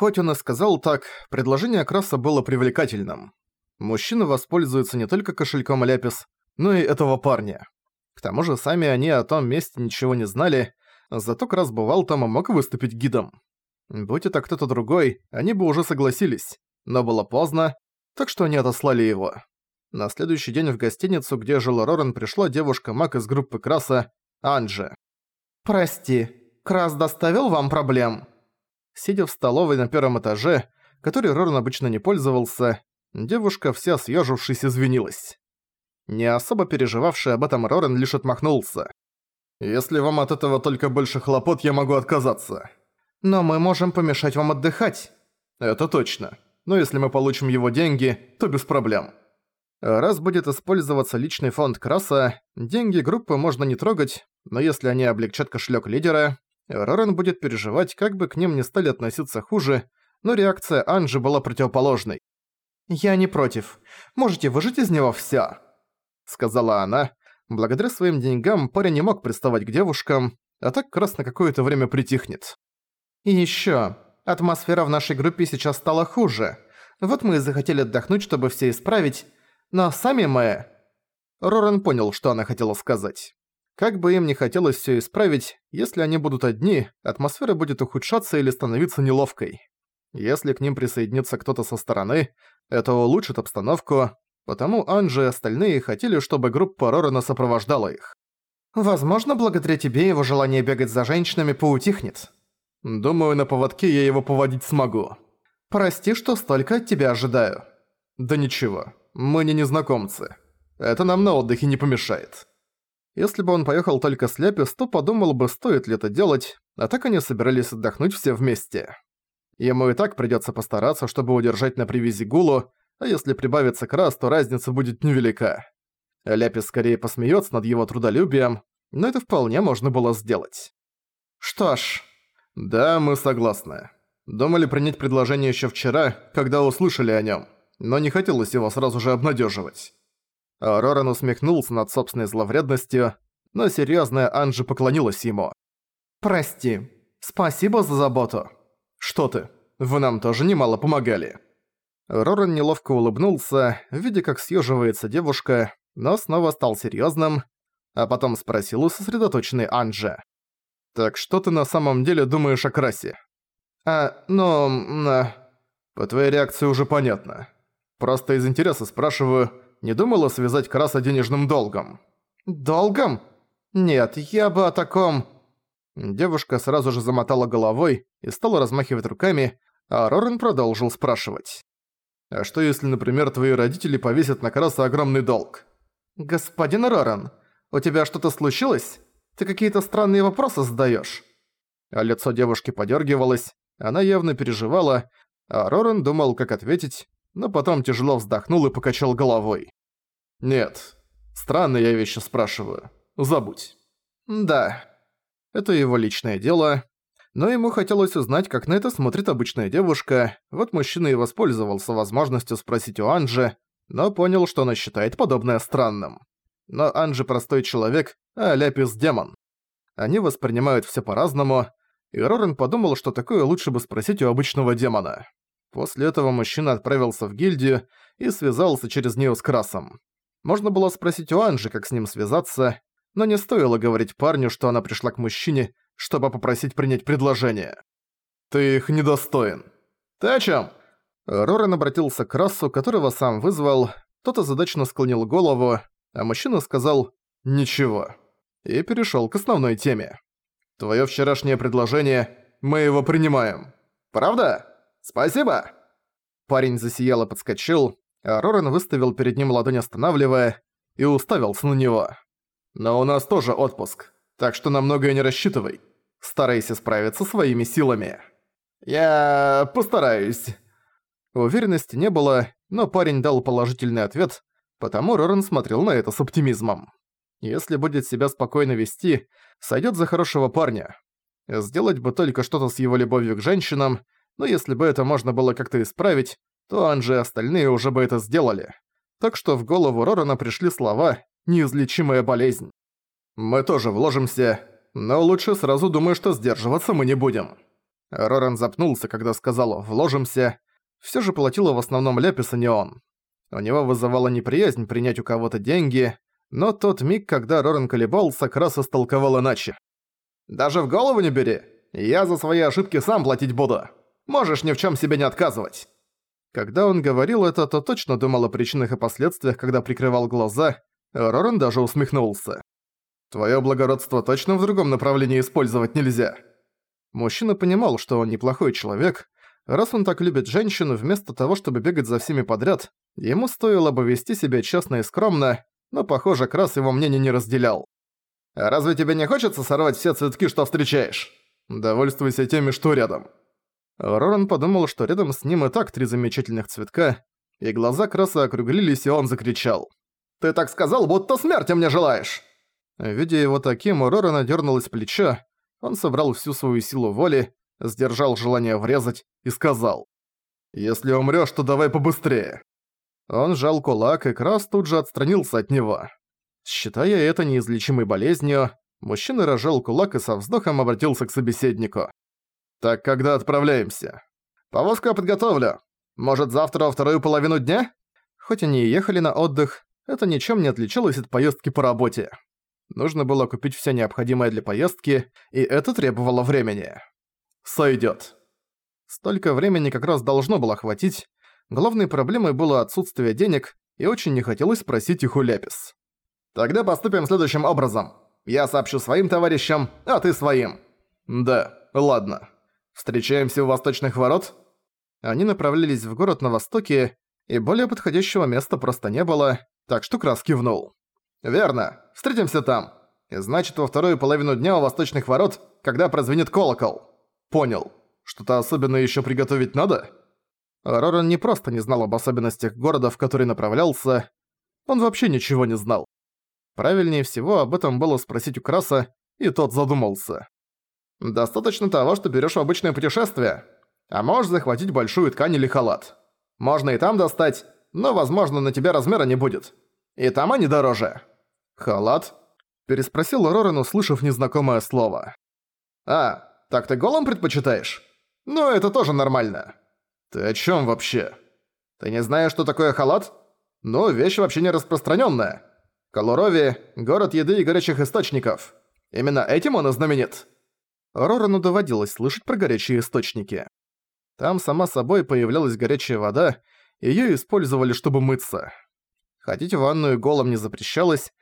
Хоть он и сказал так, предложение Краса было привлекательным. Мужчина воспользуется не только кошельком Ляпис, но и этого парня. К тому же сами они о том месте ничего не знали, зато Крас бывал там и мог выступить гидом. Будь это кто-то другой, они бы уже согласились, но было поздно, так что они отослали его. На следующий день в гостиницу, где жил Роран, пришла девушка-маг из группы Краса, Анджи. «Прости, Крас доставил вам проблем?» Сидя в столовой на первом этаже, который Роран обычно не пользовался, девушка вся съежившись извинилась. Не особо переживавший об этом Роран лишь отмахнулся. «Если вам от этого только больше хлопот, я могу отказаться». «Но мы можем помешать вам отдыхать». «Это точно. Но если мы получим его деньги, то без проблем». Раз будет использоваться личный фонд Краса, деньги группы можно не трогать, но если они облегчат кошелек лидера, Рорен будет переживать, как бы к ним не стали относиться хуже, но реакция Анжи была противоположной. «Я не против. Можете выжить из него всё», — сказала она. Благодаря своим деньгам парень не мог приставать к девушкам, а так Крас на какое-то время притихнет. «И ещё, атмосфера в нашей группе сейчас стала хуже. Вот мы и захотели отдохнуть, чтобы всё исправить, но сами мы...» Роран понял, что она хотела сказать. Как бы им не хотелось всё исправить, если они будут одни, атмосфера будет ухудшаться или становиться неловкой. Если к ним присоединится кто-то со стороны, это улучшит обстановку, потому Анжи и остальные хотели, чтобы группа Рорана сопровождала их. «Возможно, благодаря тебе его желание бегать за женщинами поутихнет». «Думаю, на поводке я его поводить смогу». «Прости, что столько от тебя ожидаю». «Да ничего, мы не незнакомцы. Это нам на отдыхе не помешает. Если бы он поехал только с Ляпис, то подумал бы, стоит ли это делать, а так они собирались отдохнуть все вместе. Ему и так придётся постараться, чтобы удержать на привязи Гулу, а если прибавится Крас, то разница будет невелика. Ляпис скорее посмеётся над его трудолюбием, но это вполне можно было сделать. Что ж... Да, мы согласны. Думали принять предложение ещё вчера, когда услышали о нём но не хотелось его сразу же обнадеживать. Роран усмехнулся над собственной зловредностью, но серьезная Анжи поклонилась ему. «Прости. Спасибо за заботу». «Что ты? Вы нам тоже немало помогали». Роран неловко улыбнулся, видя, как съеживается девушка, но снова стал серьезным, а потом спросил у сосредоточенной Анжи. «Так что ты на самом деле думаешь о Красе?» «А, ну... А... По твоей реакции уже понятно. Просто из интереса спрашиваю, не думала связать Краса денежным долгом?» «Долгом? Нет, я бы о таком...» Девушка сразу же замотала головой и стала размахивать руками, а Рорен продолжил спрашивать. «А что если, например, твои родители повесят на Краса огромный долг?» «Господин Рорен, у тебя что-то случилось? Ты какие-то странные вопросы задаёшь?» А лицо девушки подёргивалось, она явно переживала, а Рорен думал, как ответить, но потом тяжело вздохнул и покачал головой. «Нет, странные я вещи спрашиваю. Забудь». «Да». Это его личное дело, но ему хотелось узнать, как на это смотрит обычная девушка, вот мужчина и воспользовался возможностью спросить у Анжи, но понял, что она считает подобное странным. Но Анжи простой человек, а Ляпис – демон. Они воспринимают все по-разному, и Рорен подумал, что такое лучше бы спросить у обычного демона. После этого мужчина отправился в гильдию и связался через неё с Красом. Можно было спросить у Анжи, как с ним связаться, но не стоило говорить парню, что она пришла к мужчине, чтобы попросить принять предложение. «Ты их недостоин». «Ты о чём?» Рорен обратился к Красу, которого сам вызвал, тот озадаченно склонил голову, а мужчина сказал «ничего» и перешёл к основной теме. «Твоё вчерашнее предложение, мы его принимаем. Правда?» «Спасибо!» Парень засиял и подскочил, а Рорен выставил перед ним ладонь останавливая и уставился на него. «Но у нас тоже отпуск, так что на многое не рассчитывай. Старайся справиться своими силами». «Я постараюсь». Уверенности не было, но парень дал положительный ответ, потому Рорен смотрел на это с оптимизмом. Если будет себя спокойно вести, сойдет за хорошего парня. Сделать бы только что-то с его любовью к женщинам – но если бы это можно было как-то исправить, то Анжи и остальные уже бы это сделали. Так что в голову Рорана пришли слова «неизлечимая болезнь». «Мы тоже вложимся, но лучше сразу думаю, что сдерживаться мы не будем». Роран запнулся, когда сказал «вложимся». Всё же платила в основном Ляпис, а не он. У него вызывала неприязнь принять у кого-то деньги, но тот миг, когда Роран колебался, Крас истолковал иначе. «Даже в голову не бери! Я за свои ошибки сам платить буду! Можешь ни в чём себе не отказывать!» Когда он говорил это, то точно думал о причинах и последствиях, когда прикрывал глаза, Роран даже усмехнулся. «Твоё благородство точно в другом направлении использовать нельзя?» Мужчина понимал, что он неплохой человек. Раз он так любит женщину, вместо того, чтобы бегать за всеми подряд, ему стоило бы вести себя честно и скромно, но, похоже, Крас его мнение не разделял. «А разве тебе не хочется сорвать все цветки, что встречаешь? Довольствуйся теми, что рядом». Роран подумал, что рядом с ним и так три замечательных цветка, и глаза Краса округлились, и он закричал. «Ты так сказал, будто смерти мне желаешь!» Видя его таким, у Рорана дернулось плечо, он собрал всю свою силу воли, сдержал желание врезать и сказал. «Если умрёшь, то давай побыстрее». Он сжал кулак, и Крас тут же отстранился от него. Считая это неизлечимой болезнью, мужчина разжал кулак и со вздохом обратился к собеседнику. «Так когда отправляемся?» «Повозку я подготовлю. Может, завтра во вторую половину дня?» Хоть они и ехали на отдых, это ничем не отличалось от поездки по работе. Нужно было купить все необходимое для поездки, и это требовало времени. Сойдёт. Столько времени как раз должно было хватить. Главной проблемой было отсутствие денег, и очень не хотелось просить их у Ляпис. «Тогда поступим следующим образом. Я сообщу своим товарищам, а ты своим». «Да, ладно. Встречаемся у восточных ворот?» Они направлялись в город на востоке, и более подходящего места просто не было, так что Крас кивнул. «Верно. Встретимся там. И значит, во вторую половину дня у восточных ворот, когда прозвенит колокол. Понял. Что-то особенное ещё приготовить надо?» Роран не просто не знал об особенностях города, в который направлялся, он вообще ничего не знал. Правильнее всего об этом было спросить у Краса, и тот задумался. «Достаточно того, что берёшь в обычное путешествие, а можешь захватить большую ткань или халат. Можно и там достать, но, возможно, на тебя размера не будет. И там они дороже». «Халат?» – переспросил Рорен, услышав незнакомое слово. «А, так ты голым предпочитаешь? Ну, это тоже нормально». «Ты о чем вообще?» «Ты не знаешь, что такое халат? Ну, вещь вообще не распространенная. Колорови – город еды и горячих источников. Именно этим он и знаменит». Рорану доводилось слышать про горячие источники. Там сама собой появлялась горячая вода, её использовали, чтобы мыться. Ходить в ванную голым не запрещалось,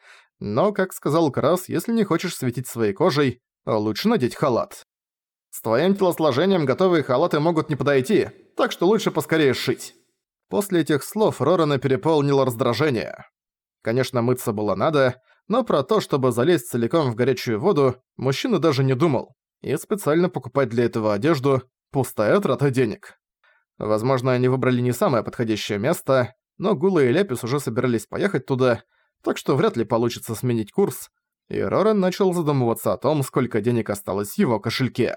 но, как сказал Крас, если не хочешь светить своей кожей, лучше надеть халат. С твоим телосложением готовые халаты могут не подойти, так что лучше поскорее шить. После этих слов Рорана переполнило раздражение. Конечно, мыться было надо, но про то, чтобы залезть целиком в горячую воду, мужчина даже не думал, и специально покупать для этого одежду – пустая трата денег. Возможно, они выбрали не самое подходящее место, но Гула и Ляпис уже собирались поехать туда, так что вряд ли получится сменить курс, и Рорен начал задумываться о том, сколько денег осталось в его кошельке.